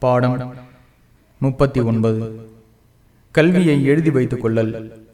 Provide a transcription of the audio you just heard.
பாடம் முப்பத்தி ஒன்பது. கல்வியை எழுதி வைத்துக் கொள்ளல்.